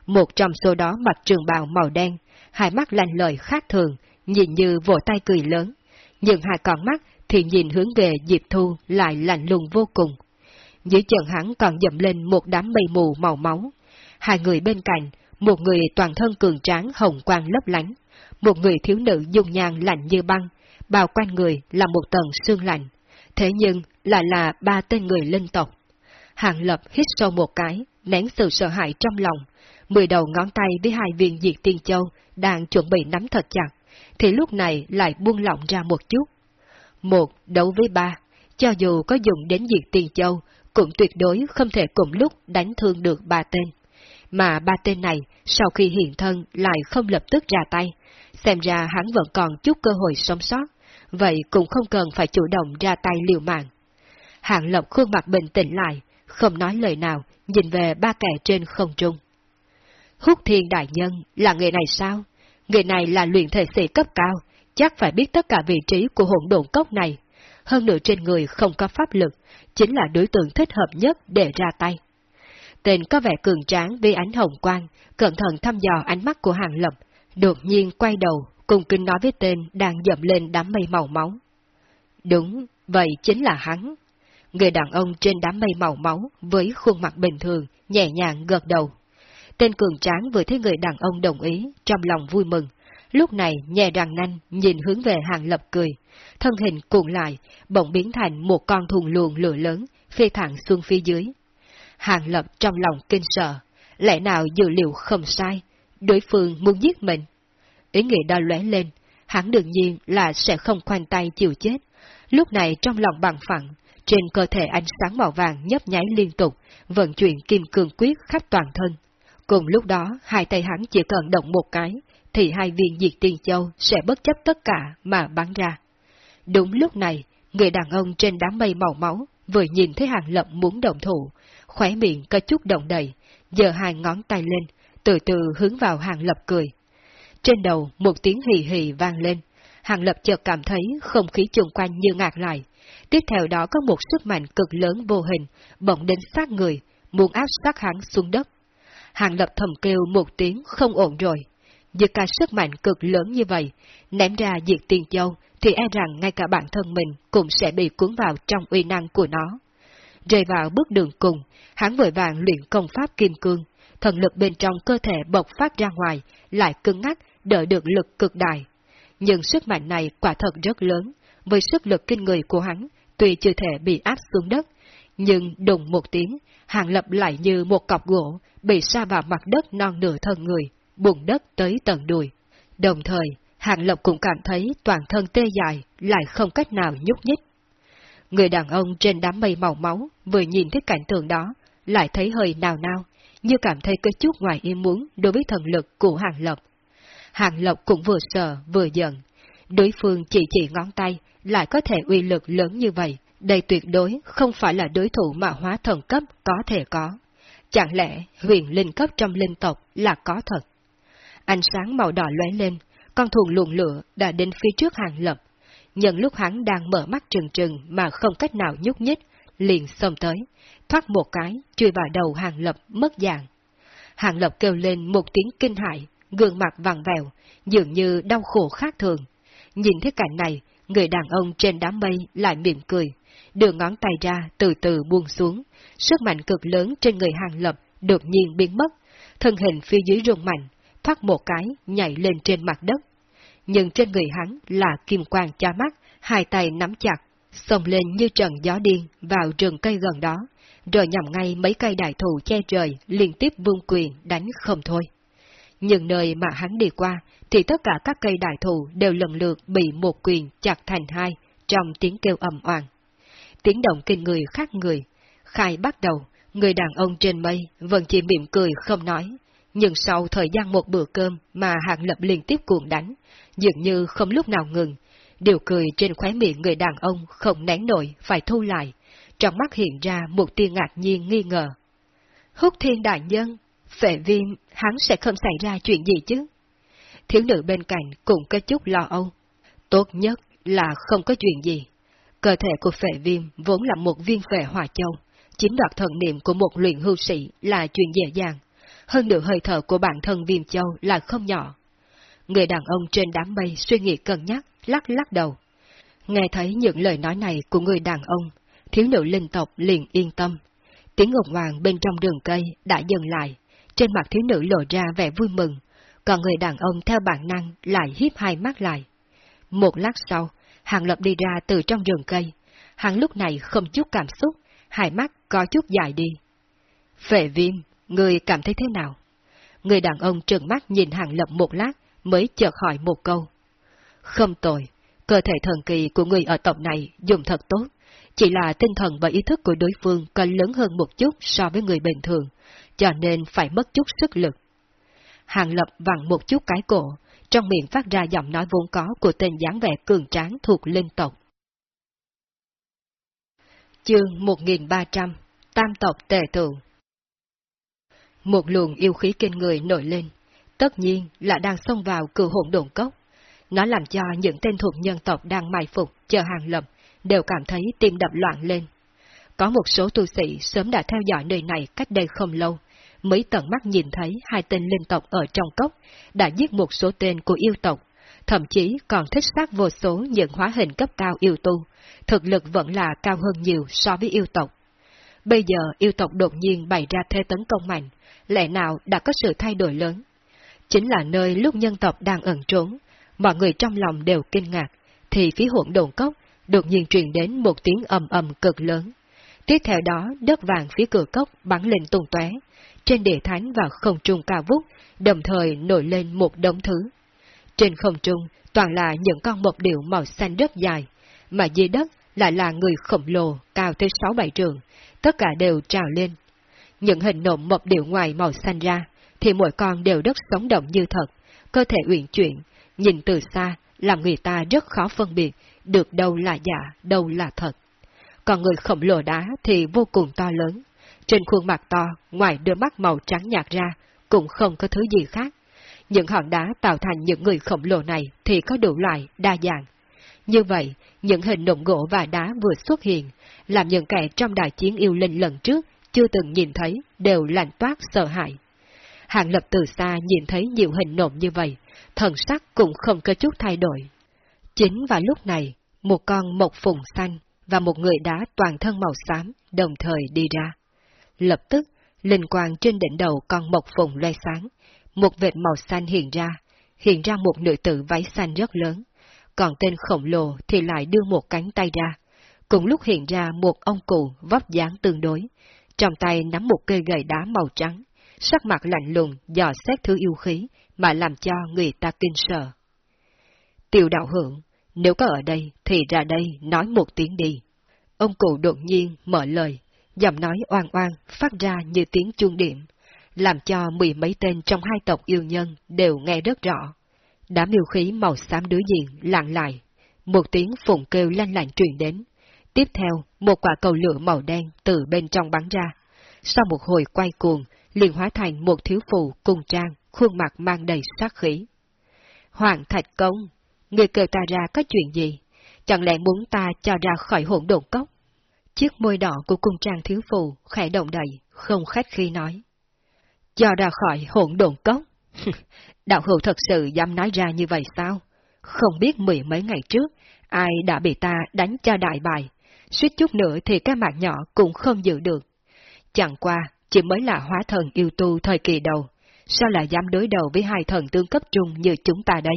Một trong số đó mặc trường bào màu đen, hai mắt lanh lời khác thường, nhìn như vỗ tay cười lớn, nhưng hai con mắt thì nhìn hướng về Diệp Thu lại lạnh lùng vô cùng. Dưới chân hắn còn dậm lên một đám mây mù màu máu. Hai người bên cạnh, một người toàn thân cường tráng hồng quang lấp lánh, một người thiếu nữ dung nhan lạnh như băng, bao quanh người là một tầng xương lạnh. Thế nhưng, lại là ba tên người linh tộc. Hàng lập hít sâu một cái, nén sự sợ hãi trong lòng. Mười đầu ngón tay với hai viên diệt tiên châu đang chuẩn bị nắm thật chặt, thì lúc này lại buông lỏng ra một chút. Một, đấu với ba, cho dù có dùng đến diệt tiên châu, cũng tuyệt đối không thể cùng lúc đánh thương được ba tên. mà ba tên này sau khi hiện thân lại không lập tức ra tay, xem ra hắn vẫn còn chút cơ hội sống sót, vậy cũng không cần phải chủ động ra tay liều mạng. Hạng lộc khuôn mặt bình tĩnh lại, không nói lời nào, nhìn về ba kẻ trên không trung. Hút thiên đại nhân là người này sao? Người này là luyện thể sĩ cấp cao, chắc phải biết tất cả vị trí của hỗn độn cốc này. Hơn nữa trên người không có pháp lực, chính là đối tượng thích hợp nhất để ra tay. Tên có vẻ cường tráng với ánh hồng quang, cẩn thận thăm dò ánh mắt của hàng lập, đột nhiên quay đầu, cùng kinh nói với tên đang dậm lên đám mây màu máu. Đúng, vậy chính là hắn. Người đàn ông trên đám mây màu máu với khuôn mặt bình thường, nhẹ nhàng gật đầu. Tên cường tráng vừa thấy người đàn ông đồng ý, trong lòng vui mừng. Lúc này nhẹ răng nanh nhìn hướng về hàng lập cười, thân hình cuộn lại, bỗng biến thành một con thùng luồng lửa lớn, phi thẳng xuống phía dưới. Hàng lập trong lòng kinh sợ, lẽ nào dự liệu không sai, đối phương muốn giết mình. Ý nghĩ đã lóe lên, hắn đương nhiên là sẽ không khoanh tay chịu chết. Lúc này trong lòng bằng phẳng, trên cơ thể ánh sáng màu vàng nhấp nháy liên tục, vận chuyển kim cương quyết khắp toàn thân. Cùng lúc đó, hai tay hắn chỉ cần động một cái, thì hai viên diệt tiên châu sẽ bất chấp tất cả mà bắn ra. Đúng lúc này, người đàn ông trên đám mây màu máu vừa nhìn thấy hàng lập muốn động thủ, khóe miệng có chút động đầy, giờ hai ngón tay lên, từ từ hướng vào hàng lập cười. Trên đầu một tiếng hì hì vang lên, hàng lập chợt cảm thấy không khí chung quanh như ngạc lại. Tiếp theo đó có một sức mạnh cực lớn vô hình, bỗng đến sát người, muốn áp sát hắn xuống đất. Hàng lập thầm kêu một tiếng không ổn rồi. Giữa cả sức mạnh cực lớn như vậy, ném ra diệt tiền châu, thì e rằng ngay cả bản thân mình cũng sẽ bị cuốn vào trong uy năng của nó. Rơi vào bước đường cùng, hắn vội vàng luyện công pháp kim cương, thần lực bên trong cơ thể bộc phát ra ngoài, lại cứng ngắc, đỡ được lực cực đại. Nhưng sức mạnh này quả thật rất lớn, với sức lực kinh người của hắn, tuy chưa thể bị áp xuống đất, nhưng đùng một tiếng, hàng lập lại như một cọc gỗ, bị sa vào mặt đất non nửa thân người, bùn đất tới tận đùi. Đồng thời, hàng lập cũng cảm thấy toàn thân tê dài, lại không cách nào nhúc nhích. Người đàn ông trên đám mây màu máu vừa nhìn thấy cảnh tượng đó, lại thấy hơi nào nao, như cảm thấy có chút ngoài ý muốn đối với thần lực của Hàng Lộc. Hàng Lộc cũng vừa sợ vừa giận. Đối phương chỉ chỉ ngón tay, lại có thể uy lực lớn như vậy, đây tuyệt đối không phải là đối thủ mà hóa thần cấp có thể có. Chẳng lẽ huyền linh cấp trong linh tộc là có thật? Ánh sáng màu đỏ lóe lên, con thùng luồng lửa đã đến phía trước hàng lộc. Nhân lúc hắn đang mở mắt trừng trừng mà không cách nào nhúc nhích, liền xông tới, thoát một cái, chui vào đầu hàng lập mất dạng. Hàng lập kêu lên một tiếng kinh hại, gương mặt vằn vẹo, dường như đau khổ khác thường. Nhìn thấy cảnh này, người đàn ông trên đám mây lại mỉm cười, đưa ngón tay ra từ từ buông xuống, sức mạnh cực lớn trên người hàng lập đột nhiên biến mất, thân hình phía dưới rung mạnh, thoát một cái nhảy lên trên mặt đất. Nhưng trên người hắn là kim quang cha mắt, hai tay nắm chặt, xông lên như trận gió điên vào rừng cây gần đó, rồi nhằm ngay mấy cây đại thụ che trời liên tiếp vương quyền đánh không thôi. Nhưng nơi mà hắn đi qua, thì tất cả các cây đại thụ đều lần lượt bị một quyền chặt thành hai trong tiếng kêu ầm oàn. Tiếng động kinh người khác người. Khai bắt đầu, người đàn ông trên mây vẫn chỉ mỉm cười không nói. Nhưng sau thời gian một bữa cơm mà hạng lập liên tiếp cuồng đánh, dường như không lúc nào ngừng, điều cười trên khóe miệng người đàn ông không nén nổi phải thu lại, trong mắt hiện ra một tia ngạc nhiên nghi ngờ. Húc thiên đại nhân, phệ viêm, hắn sẽ không xảy ra chuyện gì chứ? Thiếu nữ bên cạnh cũng có chút lo âu. Tốt nhất là không có chuyện gì. Cơ thể của phệ viêm vốn là một viên phệ hỏa châu, chiếm đoạt thần niệm của một luyện hưu sĩ là chuyện dễ dàng. Hơn nữa hơi thở của bản thân viêm châu là không nhỏ. Người đàn ông trên đám mây suy nghĩ cân nhắc, lắc lắc đầu. Nghe thấy những lời nói này của người đàn ông, thiếu nữ linh tộc liền yên tâm. Tiếng ồn hoàng bên trong đường cây đã dừng lại, trên mặt thiếu nữ lộ ra vẻ vui mừng, còn người đàn ông theo bản năng lại hiếp hai mắt lại. Một lát sau, Hàng Lập đi ra từ trong rừng cây, hắn lúc này không chút cảm xúc, hai mắt có chút dài đi. Phệ viêm, người cảm thấy thế nào? Người đàn ông trừng mắt nhìn Hàng Lập một lát, mới chợt hỏi một câu. Không tồi, cơ thể thần kỳ của người ở tộc này dùng thật tốt, chỉ là tinh thần và ý thức của đối phương còn lớn hơn một chút so với người bình thường, cho nên phải mất chút sức lực. Hàng Lập vặn một chút cái cổ, trong miệng phát ra giọng nói vốn có của tên dáng vẻ cường tráng thuộc linh tộc. Chương 1300 Tam tộc tề tựu Một luồng yêu khí kinh người nổi lên, tất nhiên là đang xông vào cử hỗn đồn cốc. Nó làm cho những tên thuộc nhân tộc đang mai phục chờ hàng lập đều cảm thấy tim đập loạn lên. Có một số tu sĩ sớm đã theo dõi nơi này cách đây không lâu, mới tận mắt nhìn thấy hai tên linh tộc ở trong cốc đã giết một số tên của yêu tộc, thậm chí còn thích xác vô số những hóa hình cấp cao yêu tu, thực lực vẫn là cao hơn nhiều so với yêu tộc. Bây giờ yêu tộc đột nhiên bày ra thế tấn công mạnh, lẽ nào đã có sự thay đổi lớn? Chính là nơi lúc nhân tộc đang ẩn trốn, mọi người trong lòng đều kinh ngạc, thì phía hỗn đồn cốc đột nhiên truyền đến một tiếng ầm ầm cực lớn. Tiếp theo đó, đất vàng phía cửa cốc bắn lên tung tóe, trên địa thánh và không trung cao vút, đồng thời nổi lên một đống thứ. Trên không trung toàn là những con mộc điệu màu xanh rất dài, mà dưới đất lại là người khổng lồ cao tới 6-7 trường, tất cả đều trào lên. Những hình nộm mộc điệu ngoài màu xanh ra, thì mỗi con đều rất sống động như thật, cơ thể uyển chuyển, nhìn từ xa làm người ta rất khó phân biệt được đâu là giả, đâu là thật. Còn người khổng lồ đá thì vô cùng to lớn. Trên khuôn mặt to, ngoài đôi mắt màu trắng nhạt ra, cũng không có thứ gì khác. Những hòn đá tạo thành những người khổng lồ này thì có đủ loại, đa dạng. Như vậy, những hình nộm gỗ và đá vừa xuất hiện, làm những kẻ trong đại chiến yêu linh lần trước chưa từng nhìn thấy đều lạnh toát sợ hãi. Hàng lập từ xa nhìn thấy nhiều hình nộm như vậy, thần sắc cũng không có chút thay đổi. Chính vào lúc này, một con mộc phùng xanh và một người đá toàn thân màu xám đồng thời đi ra. Lập tức, linh quang trên đỉnh đầu con mộc phùng loe sáng, một vệt màu xanh hiện ra, hiện ra một nữ tử váy xanh rất lớn, còn tên khổng lồ thì lại đưa một cánh tay ra. Cùng lúc hiện ra một ông cụ vóc dáng tương đối, trong tay nắm một cây gậy đá màu trắng, sắc mặt lạnh lùng dò xét thứ yêu khí mà làm cho người ta kinh sợ. Tiểu đạo hưởng, nếu có ở đây thì ra đây nói một tiếng đi. Ông cụ đột nhiên mở lời, giọng nói oan oan phát ra như tiếng chuông điểm, làm cho mười mấy tên trong hai tộc yêu nhân đều nghe rất rõ. Đám yêu khí màu xám đối diện lặng lại, một tiếng phùng kêu lanh lạnh truyền đến. Tiếp theo, một quả cầu lửa màu đen từ bên trong bắn ra. Sau một hồi quay cuồng, liền hóa thành một thiếu phụ cùng trang, khuôn mặt mang đầy sát khí. Hoàng Thạch Công, người kêu ta ra có chuyện gì? Chẳng lẽ muốn ta cho ra khỏi hỗn độn cốc? Chiếc môi đỏ của cung trang thiếu phụ khẽ động đậy, không khách khi nói. Cho ra khỏi hỗn độn cốc? (laughs) Đạo hữu thật sự dám nói ra như vậy sao? Không biết mười mấy ngày trước, ai đã bị ta đánh cho đại bài, suýt chút nữa thì cái mạng nhỏ cũng không giữ được. Chẳng qua, chỉ mới là hóa thần yêu tu thời kỳ đầu, sao lại dám đối đầu với hai thần tương cấp trung như chúng ta đây?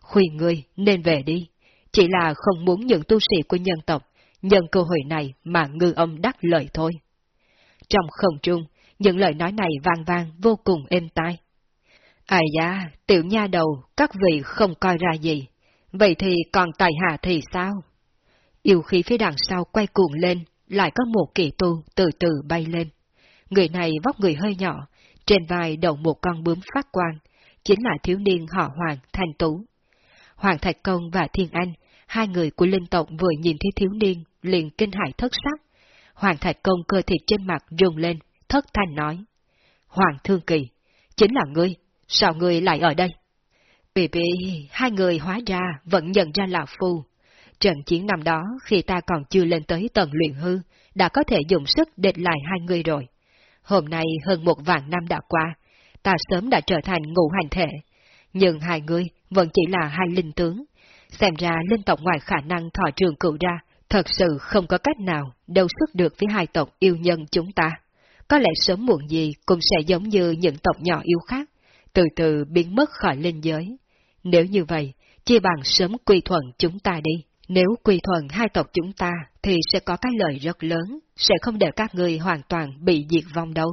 Khuyên ngươi nên về đi, chỉ là không muốn những tu sĩ của nhân tộc nhân cơ hội này mà ngư ông đắc lợi thôi. Trong không trung, những lời nói này vang vang vô cùng êm tai. Ai da, tiểu nha đầu, các vị không coi ra gì, vậy thì còn tài hạ thì sao? Yêu khí phía đằng sau quay cuồng lên, lại có một kỳ tu từ từ bay lên. Người này vóc người hơi nhỏ, trên vai đầu một con bướm phát quang, chính là thiếu niên họ Hoàng Thanh Tú. Hoàng Thạch Công và Thiên Anh, hai người của linh tộc vừa nhìn thấy thiếu niên, liền kinh hại thất sắc. Hoàng Thạch Công cơ thịt trên mặt rung lên, thất thanh nói. Hoàng Thương Kỳ, chính là ngươi, sao ngươi lại ở đây? Vì vì hai người hóa ra vẫn nhận ra là phu. Trận chiến năm đó khi ta còn chưa lên tới tầng luyện hư, đã có thể dùng sức địch lại hai người rồi. Hôm nay hơn một vạn năm đã qua, ta sớm đã trở thành ngũ hành thể, nhưng hai người vẫn chỉ là hai linh tướng. Xem ra linh tộc ngoài khả năng thọ trường cựu ra, thật sự không có cách nào đấu sức được với hai tộc yêu nhân chúng ta. Có lẽ sớm muộn gì cũng sẽ giống như những tộc nhỏ yêu khác, từ từ biến mất khỏi linh giới. Nếu như vậy, chia bằng sớm quy thuận chúng ta đi. Nếu quy thuận hai tộc chúng ta thì sẽ có cái lợi rất lớn, sẽ không để các ngươi hoàn toàn bị diệt vong đâu.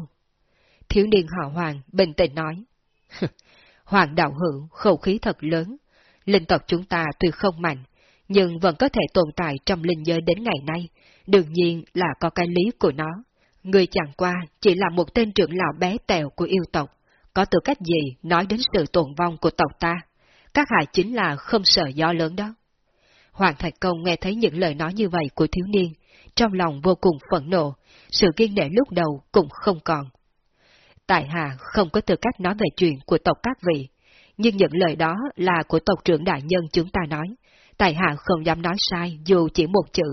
Thiếu niên họ Hoàng bình tĩnh nói. (laughs) Hoàng đạo hữu khẩu khí thật lớn. Linh tộc chúng ta tuy không mạnh, nhưng vẫn có thể tồn tại trong linh giới đến ngày nay, đương nhiên là có cái lý của nó. Người chẳng qua chỉ là một tên trưởng lão bé tèo của yêu tộc, có tư cách gì nói đến sự tồn vong của tộc ta? Các hạ chính là không sợ gió lớn đó. Hoàng Thạch Công nghe thấy những lời nói như vậy của thiếu niên, trong lòng vô cùng phẫn nộ, sự kiên nể lúc đầu cũng không còn. Tại hạ không có tư cách nói về chuyện của tộc các vị, nhưng những lời đó là của tộc trưởng đại nhân chúng ta nói, tại hạ không dám nói sai dù chỉ một chữ.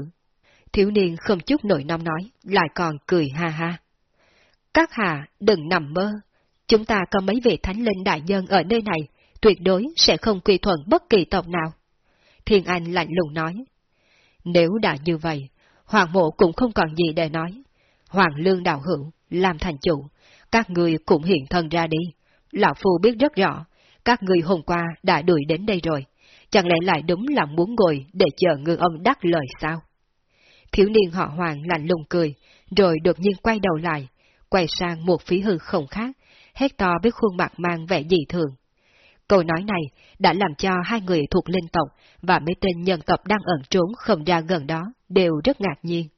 Thiếu niên không chút nổi nóng nói, lại còn cười ha ha. Các hạ đừng nằm mơ, chúng ta có mấy vị thánh linh đại nhân ở nơi này, tuyệt đối sẽ không quy thuận bất kỳ tộc nào. Thiên Anh lạnh lùng nói. Nếu đã như vậy, Hoàng mộ cũng không còn gì để nói. Hoàng lương đạo hữu, làm thành chủ, các người cũng hiện thân ra đi. Lão Phu biết rất rõ, các người hôm qua đã đuổi đến đây rồi. Chẳng lẽ lại đúng là muốn ngồi để chờ ngư ông đắc lời sao? Thiếu niên họ Hoàng lạnh lùng cười, rồi đột nhiên quay đầu lại, quay sang một phí hư không khác, hét to với khuôn mặt mang vẻ dị thường. Câu nói này đã làm cho hai người thuộc linh tộc và mấy tên nhân tộc đang ẩn trốn không ra gần đó đều rất ngạc nhiên.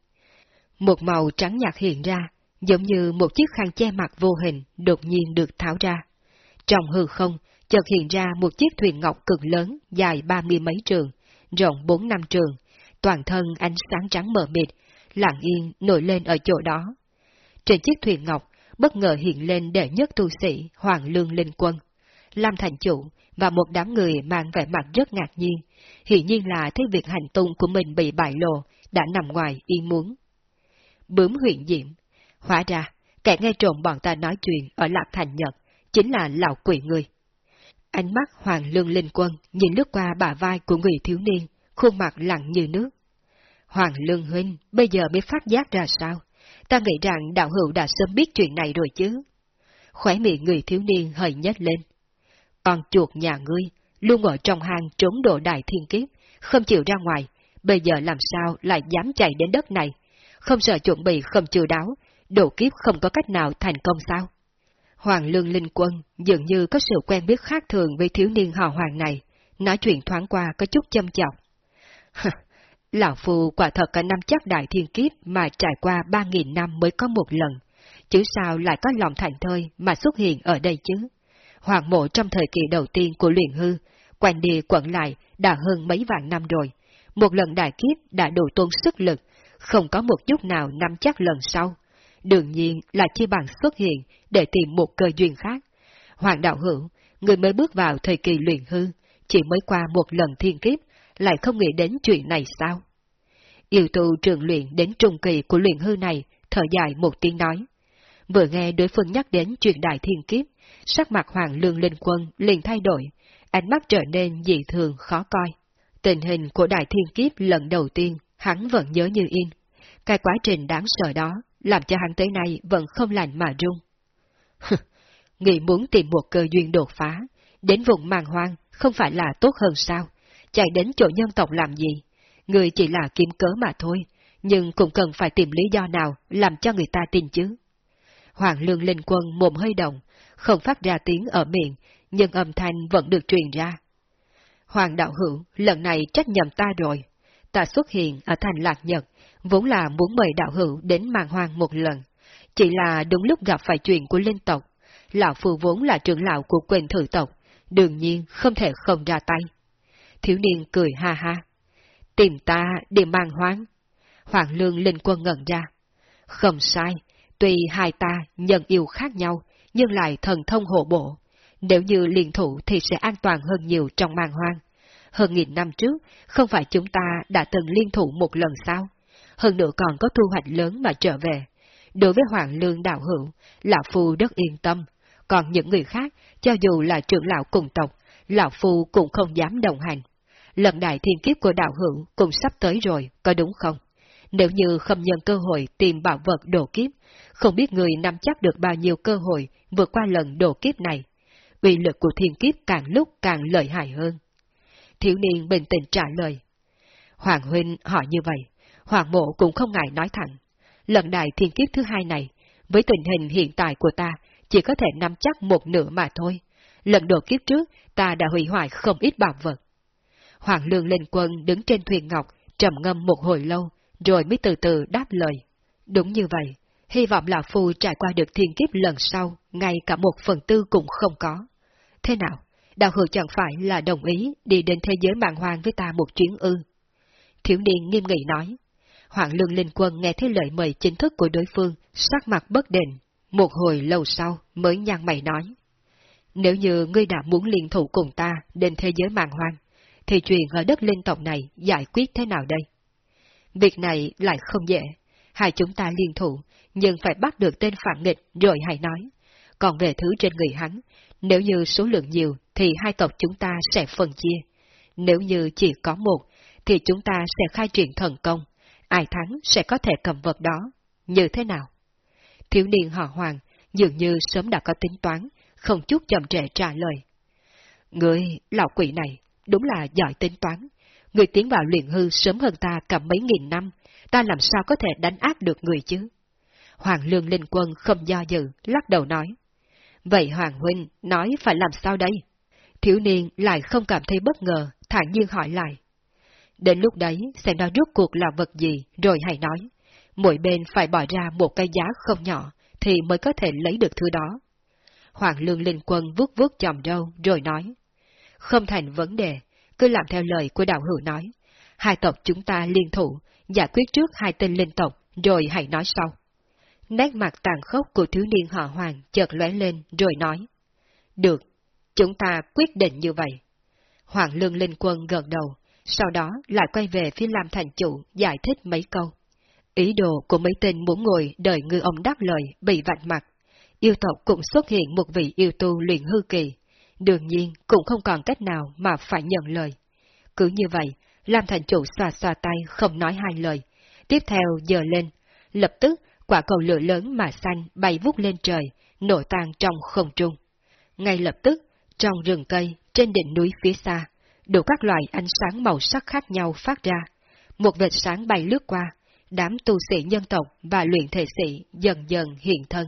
Một màu trắng nhạt hiện ra, giống như một chiếc khăn che mặt vô hình đột nhiên được tháo ra. Trong hư không, chợt hiện ra một chiếc thuyền ngọc cực lớn dài ba mươi mấy trường, rộng bốn năm trường, toàn thân ánh sáng trắng mờ mịt, lặng yên nổi lên ở chỗ đó. Trên chiếc thuyền ngọc, bất ngờ hiện lên đệ nhất tu sĩ Hoàng Lương Linh Quân, Lam Thành Chủ và một đám người mang vẻ mặt rất ngạc nhiên, hiển nhiên là thấy việc hành tung của mình bị bại lộ, đã nằm ngoài ý muốn. Bướm huyện diệm, hóa ra, kẻ nghe trộm bọn ta nói chuyện ở Lạc Thành Nhật, chính là lão quỷ người. Ánh mắt Hoàng Lương Linh Quân nhìn lướt qua bả vai của người thiếu niên, khuôn mặt lặng như nước. Hoàng Lương Huynh bây giờ mới phát giác ra sao? Ta nghĩ rằng đạo hữu đã sớm biết chuyện này rồi chứ. Khỏe miệng người thiếu niên hơi nhếch lên. Con chuột nhà ngươi, luôn ở trong hang trốn độ đại thiên kiếp, không chịu ra ngoài, bây giờ làm sao lại dám chạy đến đất này? Không sợ chuẩn bị không chưa đáo, độ kiếp không có cách nào thành công sao? Hoàng Lương Linh Quân dường như có sự quen biết khác thường với thiếu niên họ Hoàng này, nói chuyện thoáng qua có chút châm chọc. (laughs) Lão Phu quả thật cả năm chắc đại thiên kiếp mà trải qua ba nghìn năm mới có một lần, chứ sao lại có lòng thành thơi mà xuất hiện ở đây chứ? Hoàng mộ trong thời kỳ đầu tiên của luyện hư, quanh đi quẩn lại đã hơn mấy vạn năm rồi. Một lần đại kiếp đã đủ tôn sức lực, không có một chút nào nắm chắc lần sau. Đương nhiên là chi bằng xuất hiện để tìm một cơ duyên khác. Hoàng đạo hữu, người mới bước vào thời kỳ luyện hư, chỉ mới qua một lần thiên kiếp, lại không nghĩ đến chuyện này sao? Yêu tu trường luyện đến trung kỳ của luyện hư này, thở dài một tiếng nói. Vừa nghe đối phương nhắc đến chuyện đại thiên kiếp, sắc mặt Hoàng Lương Linh Quân liền thay đổi, ánh mắt trở nên dị thường khó coi. Tình hình của đại thiên kiếp lần đầu tiên, hắn vẫn nhớ như in. Cái quá trình đáng sợ đó, làm cho hắn tới nay vẫn không lành mà rung. (laughs) Nghĩ muốn tìm một cơ duyên đột phá, đến vùng màng hoang không phải là tốt hơn sao? Chạy đến chỗ nhân tộc làm gì? Người chỉ là kiếm cớ mà thôi, nhưng cũng cần phải tìm lý do nào làm cho người ta tin chứ. Hoàng Lương Linh Quân mồm hơi động, không phát ra tiếng ở miệng, nhưng âm thanh vẫn được truyền ra. Hoàng đạo hữu, lần này trách nhầm ta rồi. Ta xuất hiện ở thành Lạc Nhật, vốn là muốn mời đạo hữu đến màng hoang một lần. Chỉ là đúng lúc gặp phải chuyện của linh tộc. Lão Phu vốn là trưởng lão của quyền thử tộc, đương nhiên không thể không ra tay. Thiếu niên cười ha ha. Tìm ta để mang hoang. Hoàng lương linh quân ngẩn ra. Không sai, tuy hai ta nhân yêu khác nhau, nhưng lại thần thông hộ bộ. Nếu như liền thủ thì sẽ an toàn hơn nhiều trong màng hoang. Hơn nghìn năm trước, không phải chúng ta đã từng liên thủ một lần sao? Hơn nữa còn có thu hoạch lớn mà trở về. Đối với Hoàng Lương đạo hữu, Lão Phu rất yên tâm. Còn những người khác, cho dù là trưởng lão cùng tộc, Lão Phu cũng không dám đồng hành. Lần đại thiên kiếp của đạo hữu cũng sắp tới rồi, có đúng không? Nếu như không nhân cơ hội tìm bảo vật đồ kiếp, không biết người nắm chắc được bao nhiêu cơ hội vượt qua lần đồ kiếp này. Uy lực của thiên kiếp càng lúc càng lợi hại hơn. Thiếu niên bình tĩnh trả lời. Hoàng huynh hỏi như vậy, Hoàng mộ cũng không ngại nói thẳng. Lần đại thiên kiếp thứ hai này, với tình hình hiện tại của ta, chỉ có thể nắm chắc một nửa mà thôi. Lần đồ kiếp trước, ta đã hủy hoại không ít bảo vật. Hoàng lương lên quân đứng trên thuyền ngọc, trầm ngâm một hồi lâu, rồi mới từ từ đáp lời. Đúng như vậy, hy vọng là Phu trải qua được thiên kiếp lần sau, ngay cả một phần tư cũng không có. Thế nào? Đạo hữu chẳng phải là đồng ý đi đến thế giới mạng hoang với ta một chuyến ư? Thiếu niên nghiêm nghị nói. Hoàng lương linh quân nghe thấy lời mời chính thức của đối phương, sắc mặt bất định. Một hồi lâu sau mới nhăn mày nói. Nếu như ngươi đã muốn liên thủ cùng ta đến thế giới mạng hoang, thì chuyện ở đất linh tộc này giải quyết thế nào đây? Việc này lại không dễ. Hai chúng ta liên thủ, nhưng phải bắt được tên phản nghịch rồi hãy nói. Còn về thứ trên người hắn, nếu như số lượng nhiều thì hai tộc chúng ta sẽ phân chia. Nếu như chỉ có một, thì chúng ta sẽ khai triển thần công. Ai thắng sẽ có thể cầm vật đó. Như thế nào? Thiếu niên họ hoàng dường như sớm đã có tính toán, không chút chậm trễ trả lời. Người, lão quỷ này, đúng là giỏi tính toán. Người tiến vào luyện hư sớm hơn ta cả mấy nghìn năm, ta làm sao có thể đánh áp được người chứ? Hoàng Lương Linh Quân không do dự, lắc đầu nói. Vậy Hoàng Huynh nói phải làm sao đây? Thiếu niên lại không cảm thấy bất ngờ, thản nhiên hỏi lại. Đến lúc đấy, xem nó rút cuộc là vật gì, rồi hãy nói. Mỗi bên phải bỏ ra một cái giá không nhỏ, thì mới có thể lấy được thứ đó. Hoàng Lương Linh Quân vuốt vuốt chòm râu, rồi nói. Không thành vấn đề, cứ làm theo lời của đạo hữu nói. Hai tộc chúng ta liên thủ, giải quyết trước hai tên linh tộc, rồi hãy nói sau. Nét mặt tàn khốc của thiếu niên họ Hoàng chợt lóe lên rồi nói. Được, chúng ta quyết định như vậy. Hoàng Lương Linh Quân gật đầu, sau đó lại quay về phía Lam Thành Chủ giải thích mấy câu. Ý đồ của mấy tên muốn ngồi đợi ngư ông đáp lời bị vạch mặt. Yêu tộc cũng xuất hiện một vị yêu tu luyện hư kỳ, đương nhiên cũng không còn cách nào mà phải nhận lời. Cứ như vậy, Lam Thành Chủ xoa xoa tay không nói hai lời, tiếp theo giờ lên, lập tức quả cầu lửa lớn mà xanh bay vút lên trời, nổ tan trong không trung. Ngay lập tức, trong rừng cây, trên đỉnh núi phía xa, đủ các loại ánh sáng màu sắc khác nhau phát ra. Một vệt sáng bay lướt qua, đám tu sĩ nhân tộc và luyện thể sĩ dần dần hiện thân.